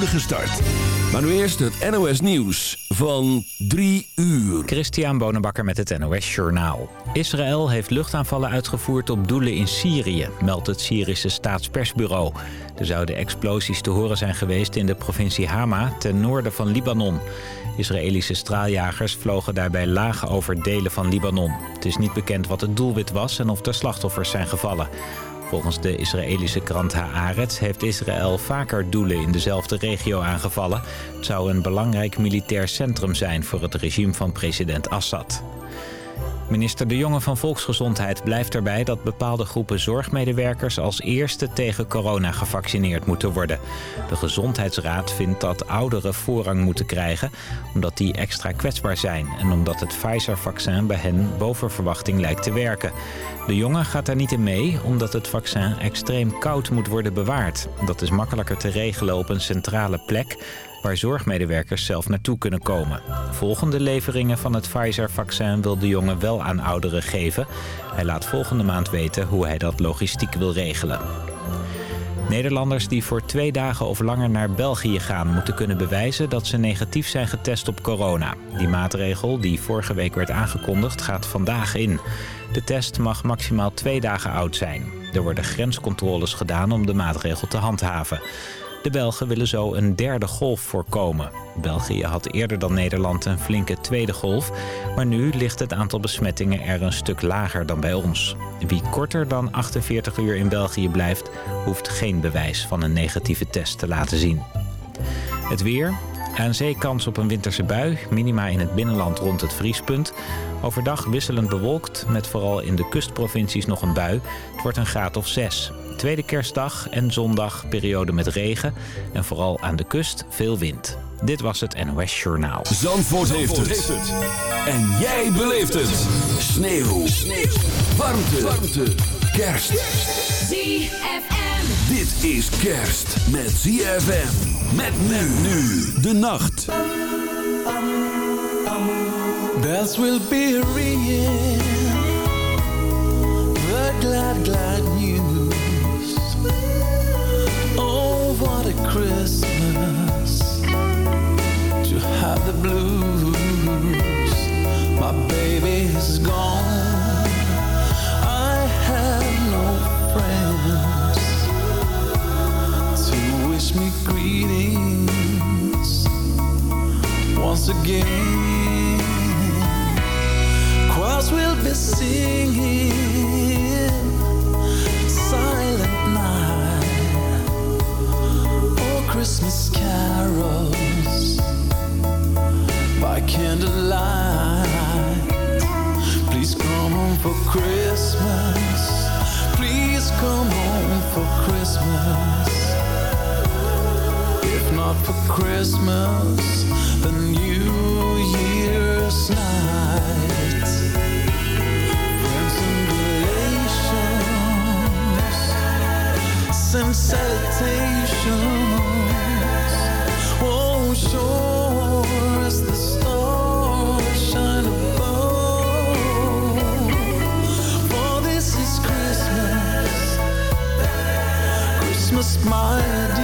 start. Maar nu eerst het NOS Nieuws van 3 uur. Christian Bonenbakker met het NOS Journaal. Israël heeft luchtaanvallen uitgevoerd op doelen in Syrië, meldt het Syrische staatspersbureau. Er zouden explosies te horen zijn geweest in de provincie Hama, ten noorden van Libanon. Israëlische straaljagers vlogen daarbij laag over delen van Libanon. Het is niet bekend wat het doelwit was en of er slachtoffers zijn gevallen. Volgens de Israëlische krant Haaretz heeft Israël vaker doelen in dezelfde regio aangevallen. Het zou een belangrijk militair centrum zijn voor het regime van president Assad. Minister De Jonge van Volksgezondheid blijft erbij dat bepaalde groepen zorgmedewerkers als eerste tegen corona gevaccineerd moeten worden. De Gezondheidsraad vindt dat ouderen voorrang moeten krijgen omdat die extra kwetsbaar zijn en omdat het Pfizer-vaccin bij hen boven verwachting lijkt te werken. De Jonge gaat daar niet in mee omdat het vaccin extreem koud moet worden bewaard. Dat is makkelijker te regelen op een centrale plek waar zorgmedewerkers zelf naartoe kunnen komen. Volgende leveringen van het Pfizer-vaccin wil de jongen wel aan ouderen geven. Hij laat volgende maand weten hoe hij dat logistiek wil regelen. Nederlanders die voor twee dagen of langer naar België gaan... moeten kunnen bewijzen dat ze negatief zijn getest op corona. Die maatregel, die vorige week werd aangekondigd, gaat vandaag in. De test mag maximaal twee dagen oud zijn. Er worden grenscontroles gedaan om de maatregel te handhaven. De Belgen willen zo een derde golf voorkomen. België had eerder dan Nederland een flinke tweede golf... maar nu ligt het aantal besmettingen er een stuk lager dan bij ons. Wie korter dan 48 uur in België blijft... hoeft geen bewijs van een negatieve test te laten zien. Het weer, aan zee kans op een winterse bui, minima in het binnenland rond het vriespunt. Overdag wisselend bewolkt, met vooral in de kustprovincies nog een bui. Het wordt een graad of 6. Tweede kerstdag en zondag periode met regen en vooral aan de kust veel wind. Dit was het NOS Journaal. Zandvoort, heeft, het. En jij beleeft het. Sneeuw. Sneeuw. Warmte. Warmte. Kerst. ZFM. Dit is kerst met ZFM. Met men nu de nacht. Bells will be ringing. The glad, glad Christmas to have the blues. My baby is gone. I have no friends to wish me greetings once again. Choirs will be singing Christmas carols by candlelight. Please come home for Christmas. Please come home for Christmas. If not for Christmas, the New Year's night. Friends and relations send salutations. Christmas, my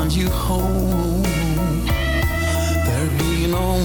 find you home. There be no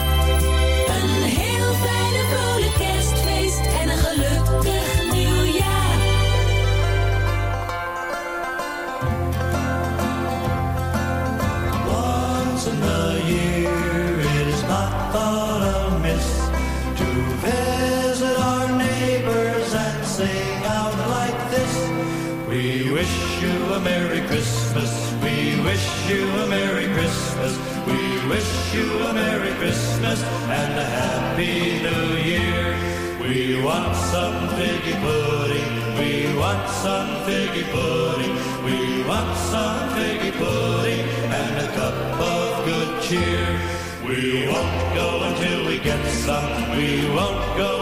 sun. We won't go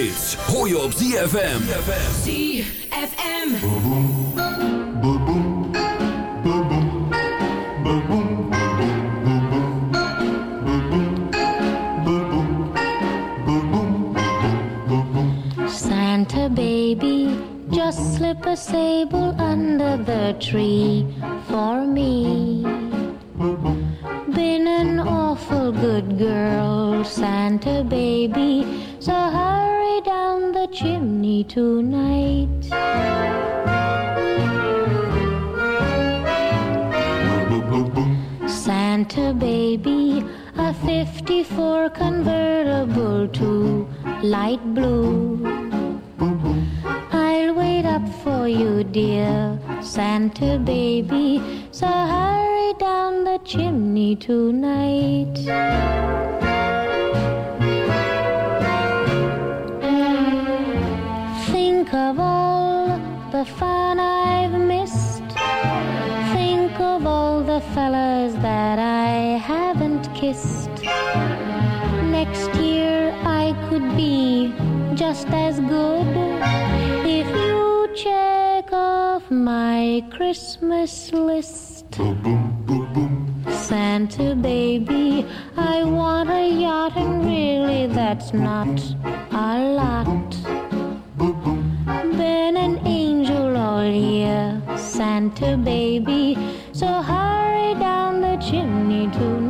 zomerhits je op ZFM. Santa baby, a 54 convertible to light blue. I'll wait up for you, dear Santa baby. So hurry down the chimney tonight. Think of all the fun I've missed. Think of all the fellas Next year I could be just as good if you check off my Christmas list. Santa baby, I want a yacht, and really that's not a lot. Been an angel all year, Santa baby, so hurry down the chimney tonight.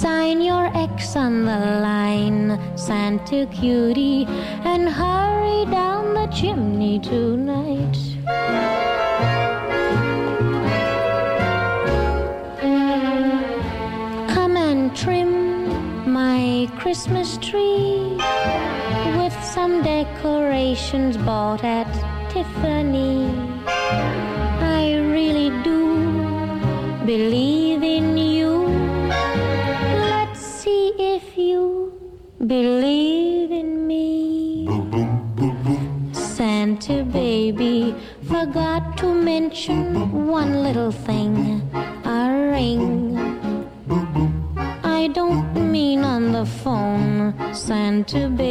Sign your X on the line, Santa cutie, and hurry down the chimney tonight. Come and trim my Christmas tree with some decorations bought at Tiffany. I really do believe one little thing a ring. I don't mean on the phone, Santa baby.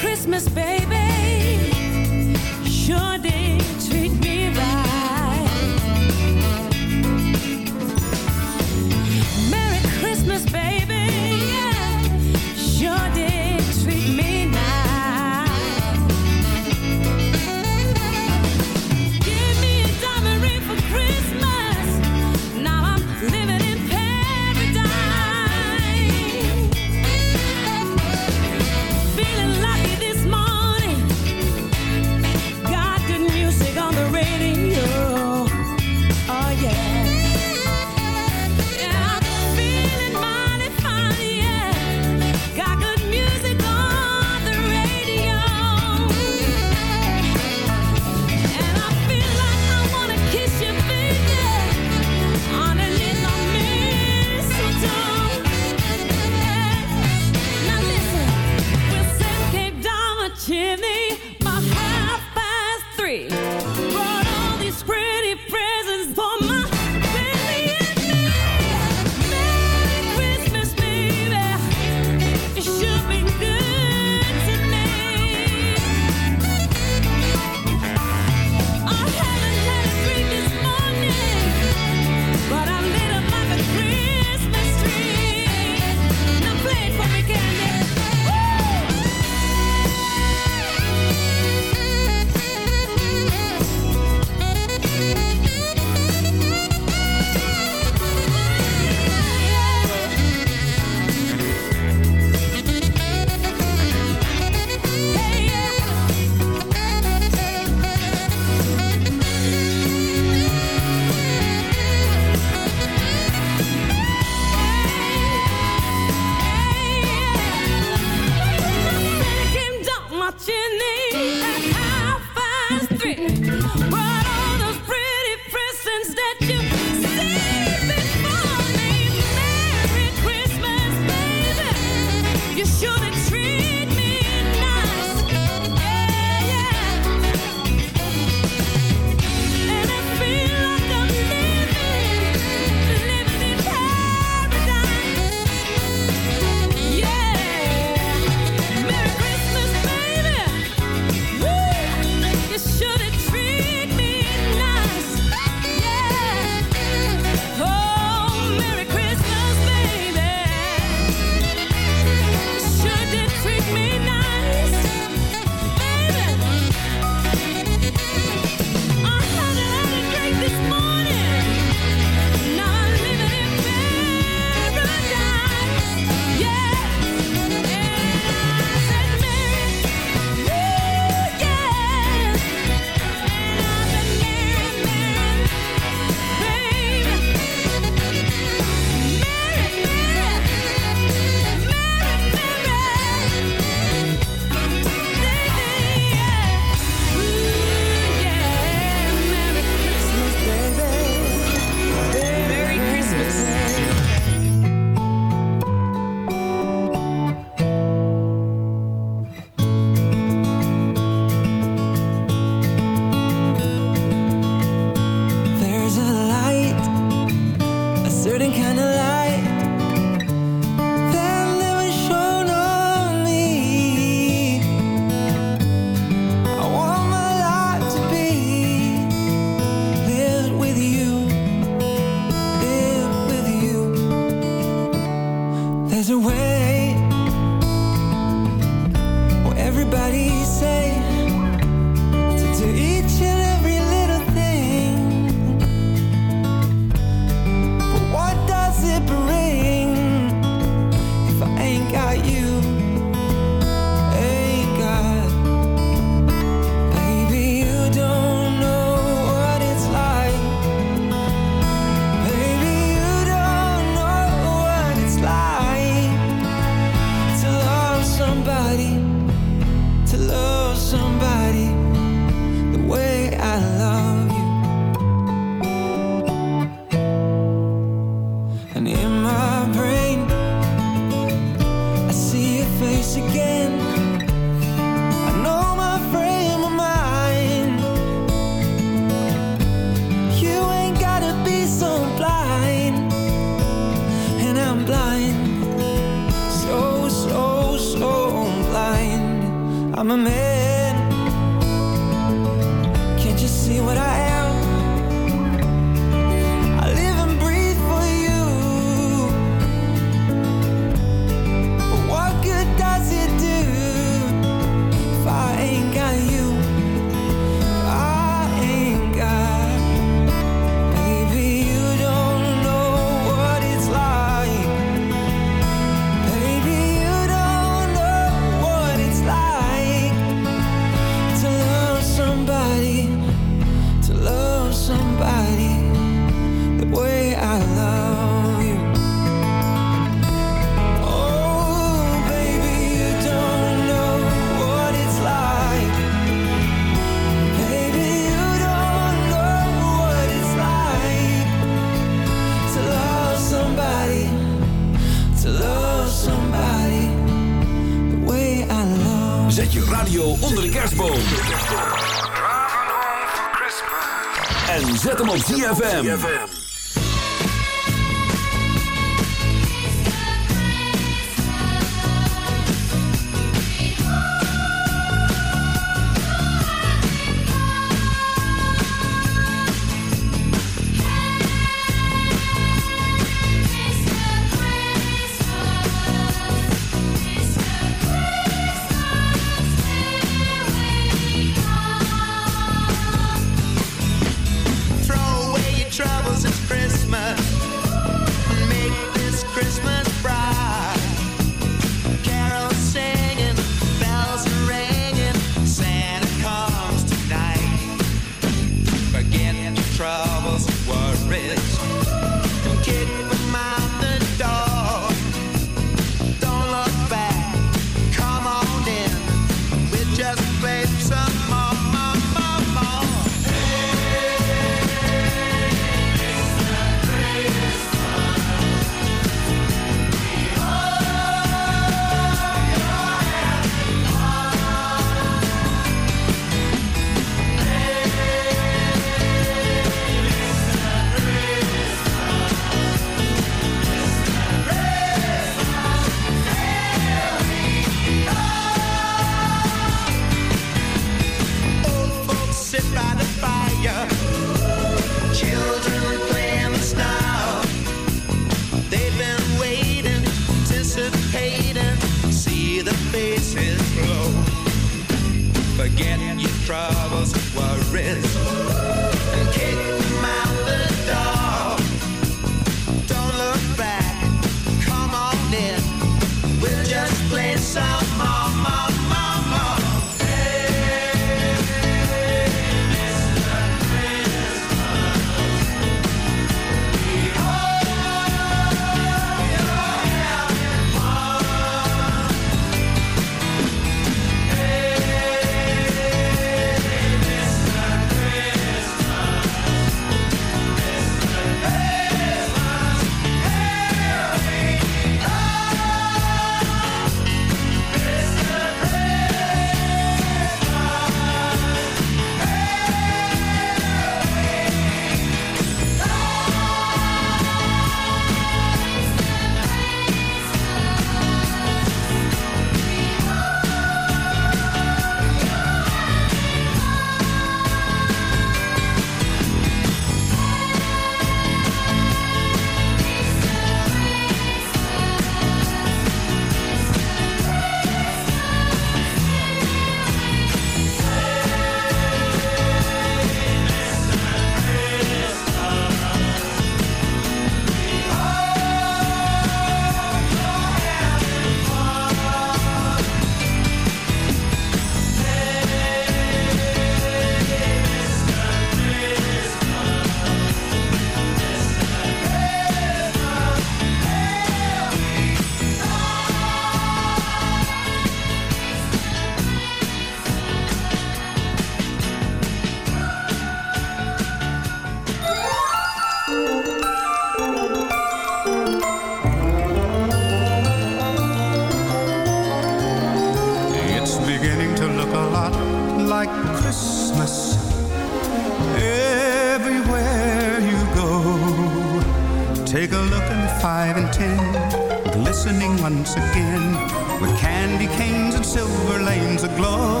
Silver lanes aglow.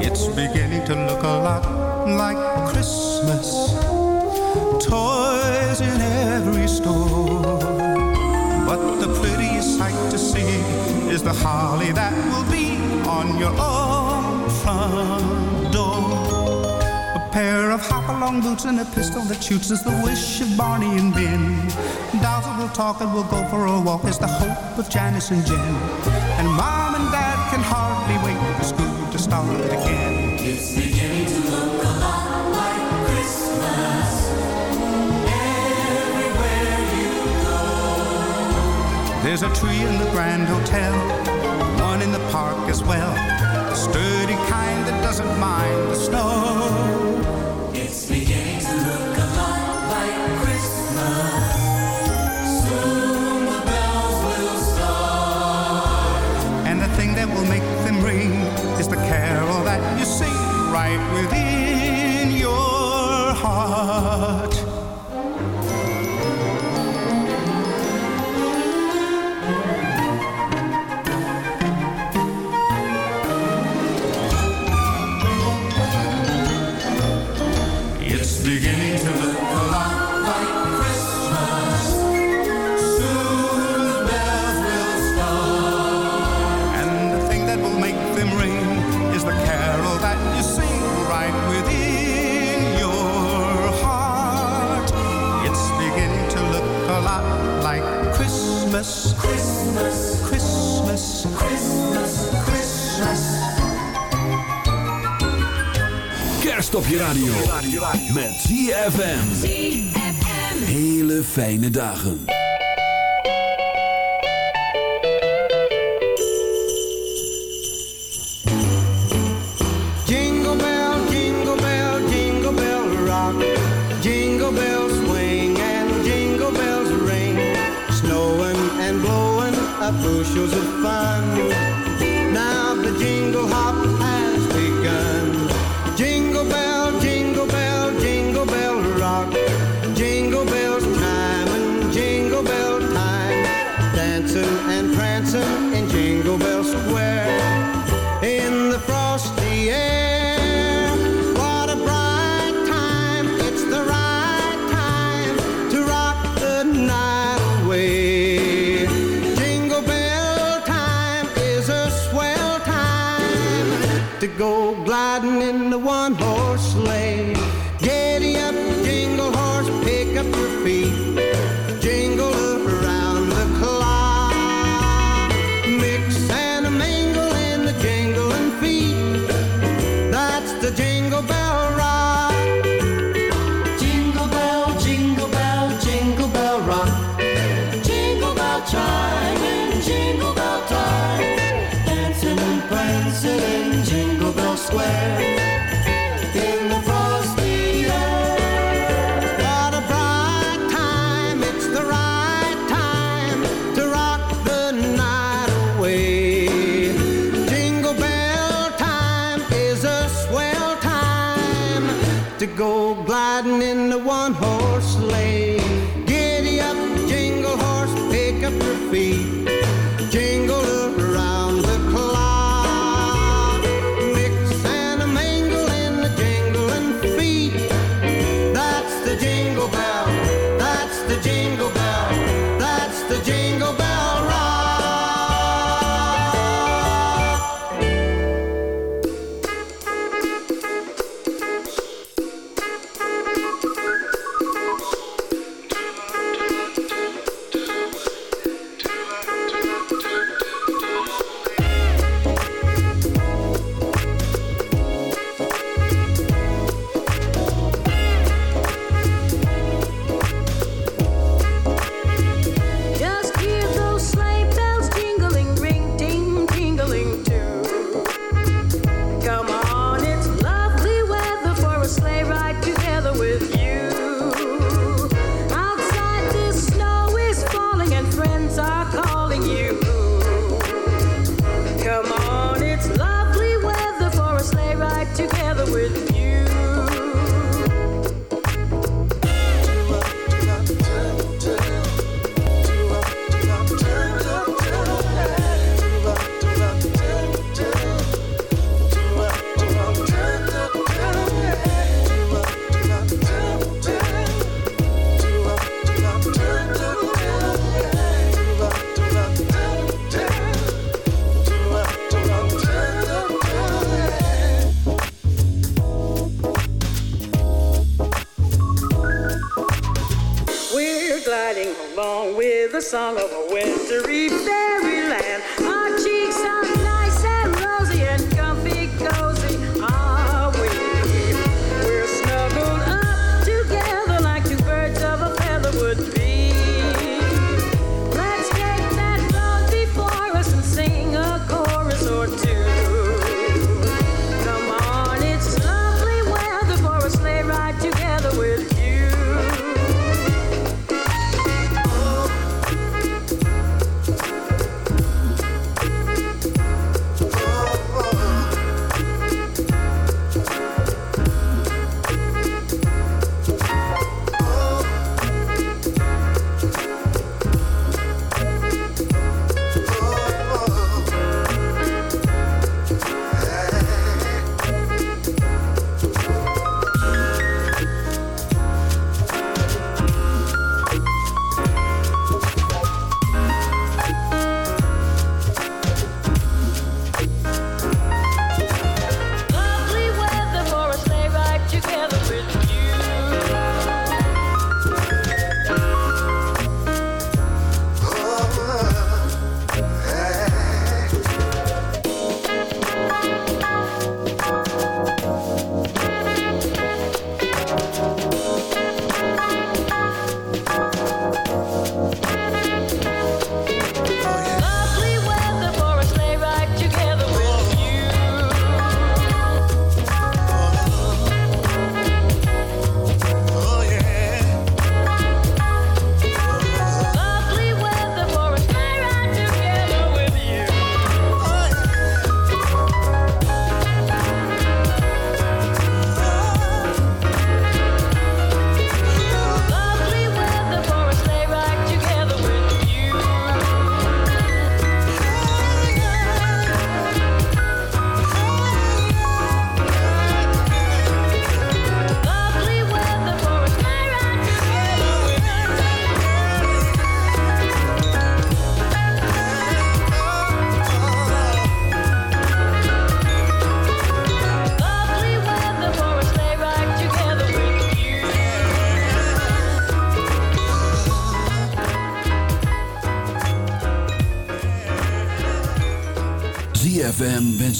It's beginning to look a lot like Christmas. Toys in every store. But the prettiest sight to see is the holly that will be on your own front door. A pair of hop-along boots and a pistol that shoots is the wish of Barney and Ben. That will talk and we'll go for a walk is the hope of Janice and Jen. And Mom start again. It's beginning to look a lot like Christmas. Everywhere you go. There's a tree in the Grand Hotel, one in the park as well. The sturdy kind that doesn't mind the snow. Sing with within Kerst op je radio. Met ZFM. Hele fijne dagen. Jingle bell, jingle bell, jingle bell rock. Jingle bells swing and jingle bells ring. Snowing and blowing up bushels of fun. Now the jingle hop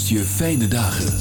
je fijne dagen.